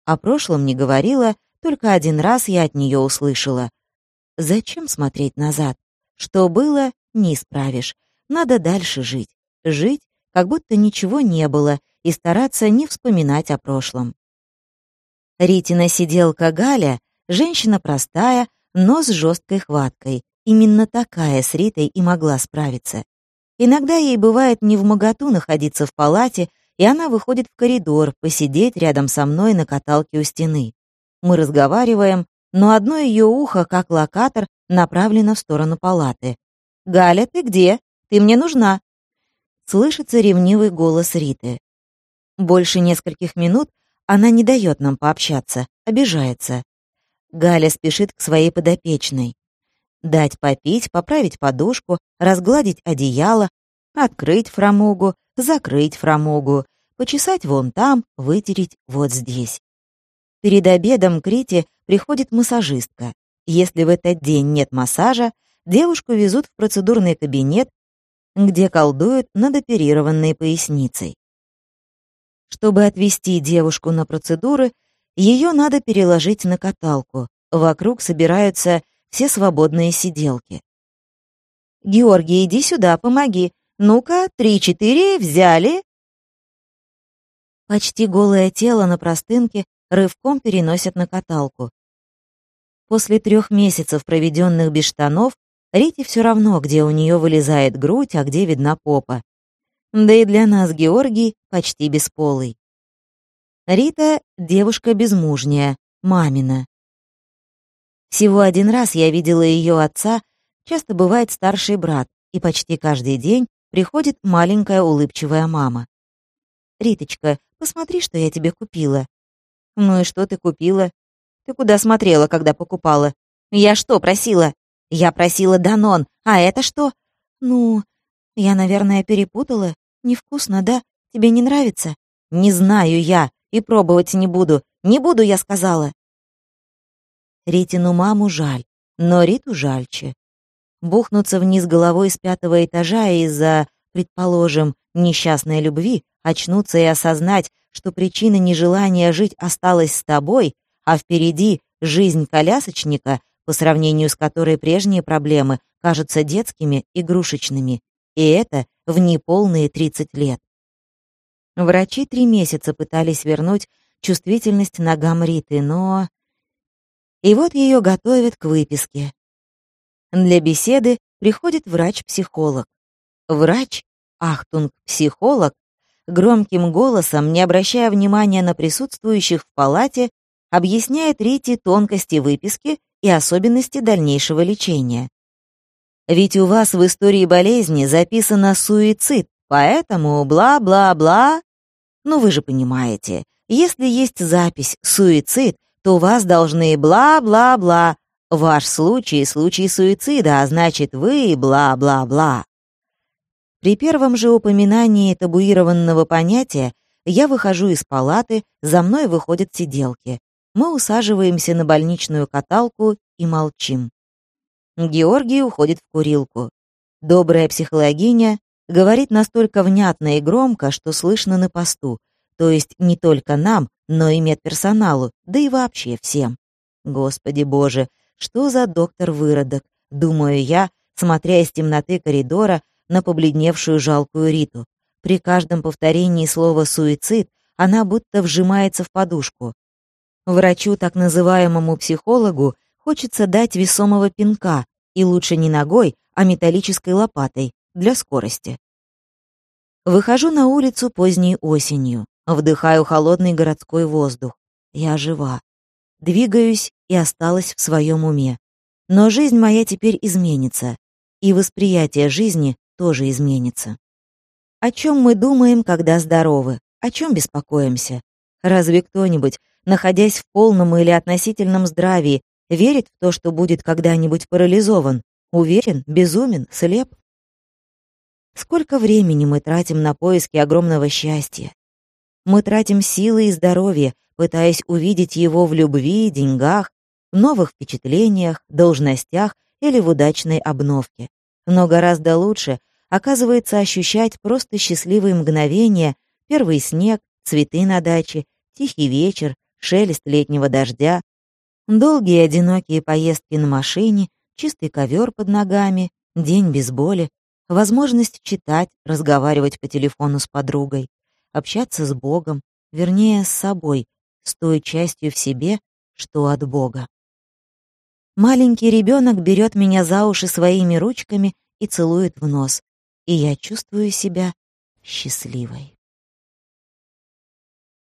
О прошлом не говорила, только один раз я от нее услышала. Зачем смотреть назад? Что было, не исправишь. Надо дальше жить. Жить, как будто ничего не было, и стараться не вспоминать о прошлом. Ритина сиделка Галя, женщина простая, но с жесткой хваткой. Именно такая с Ритой и могла справиться. Иногда ей бывает не в моготу находиться в палате, и она выходит в коридор, посидеть рядом со мной на каталке у стены. Мы разговариваем, но одно ее ухо, как локатор, направлено в сторону палаты. «Галя, ты где? Ты мне нужна!» Слышится ревнивый голос Риты. Больше нескольких минут она не дает нам пообщаться, обижается. Галя спешит к своей подопечной. Дать попить, поправить подушку, разгладить одеяло, открыть фрамугу, закрыть фрамугу, почесать вон там, вытереть вот здесь. Перед обедом к приходит массажистка. Если в этот день нет массажа, девушку везут в процедурный кабинет, где колдуют над оперированной поясницей. Чтобы отвести девушку на процедуры, ее надо переложить на каталку. Вокруг собираются все свободные сиделки. «Георгий, иди сюда, помоги. Ну-ка, три-четыре, взяли!» Почти голое тело на простынке рывком переносят на каталку. После трех месяцев, проведенных без штанов, Рите все равно, где у нее вылезает грудь, а где видна попа. Да и для нас Георгий почти бесполый. Рита — девушка безмужняя, мамина. Всего один раз я видела ее отца, часто бывает старший брат, и почти каждый день приходит маленькая улыбчивая мама. «Риточка, посмотри, что я тебе купила. «Ну и что ты купила? Ты куда смотрела, когда покупала? Я что просила? Я просила Данон, а это что? Ну, я, наверное, перепутала. Невкусно, да? Тебе не нравится? Не знаю я и пробовать не буду. Не буду, я сказала. Ритину маму жаль, но Риту жальче. Бухнуться вниз головой с пятого этажа из-за, предположим, несчастной любви, очнуться и осознать, что причина нежелания жить осталась с тобой, а впереди жизнь колясочника, по сравнению с которой прежние проблемы кажутся детскими, игрушечными, и это в неполные 30 лет. Врачи три месяца пытались вернуть чувствительность ногам Риты, но... И вот ее готовят к выписке. Для беседы приходит врач-психолог. Врач, ахтунг, психолог, громким голосом, не обращая внимания на присутствующих в палате, объясняет Рите тонкости выписки и особенности дальнейшего лечения. Ведь у вас в истории болезни записано суицид, поэтому бла-бла-бла. Ну вы же понимаете, если есть запись «суицид», то у вас должны бла-бла-бла. Ваш случай — случай суицида, а значит вы бла-бла-бла. При первом же упоминании табуированного понятия я выхожу из палаты, за мной выходят сиделки. Мы усаживаемся на больничную каталку и молчим. Георгий уходит в курилку. Добрая психологиня говорит настолько внятно и громко, что слышно на посту, то есть не только нам, но и медперсоналу, да и вообще всем. Господи боже, что за доктор-выродок, думаю я, смотря из темноты коридора на побледневшую жалкую Риту. При каждом повторении слова «суицид» она будто вжимается в подушку. Врачу, так называемому психологу, хочется дать весомого пинка, и лучше не ногой, а металлической лопатой, для скорости. Выхожу на улицу поздней осенью, вдыхаю холодный городской воздух. Я жива. Двигаюсь и осталась в своем уме. Но жизнь моя теперь изменится, и восприятие жизни тоже изменится. О чем мы думаем, когда здоровы? О чем беспокоимся? Разве кто-нибудь, находясь в полном или относительном здравии, верит в то, что будет когда-нибудь парализован? Уверен, безумен, слеп? Сколько времени мы тратим на поиски огромного счастья? Мы тратим силы и здоровье, пытаясь увидеть его в любви, деньгах, новых впечатлениях, должностях или в удачной обновке. Но гораздо лучше оказывается ощущать просто счастливые мгновения, Первый снег, цветы на даче, тихий вечер, шелест летнего дождя, долгие одинокие поездки на машине, чистый ковер под ногами, день без боли, возможность читать, разговаривать по телефону с подругой, общаться с Богом, вернее, с собой, с той частью в себе, что от Бога. Маленький ребенок берет меня за уши своими ручками и целует в нос, и я чувствую себя счастливой.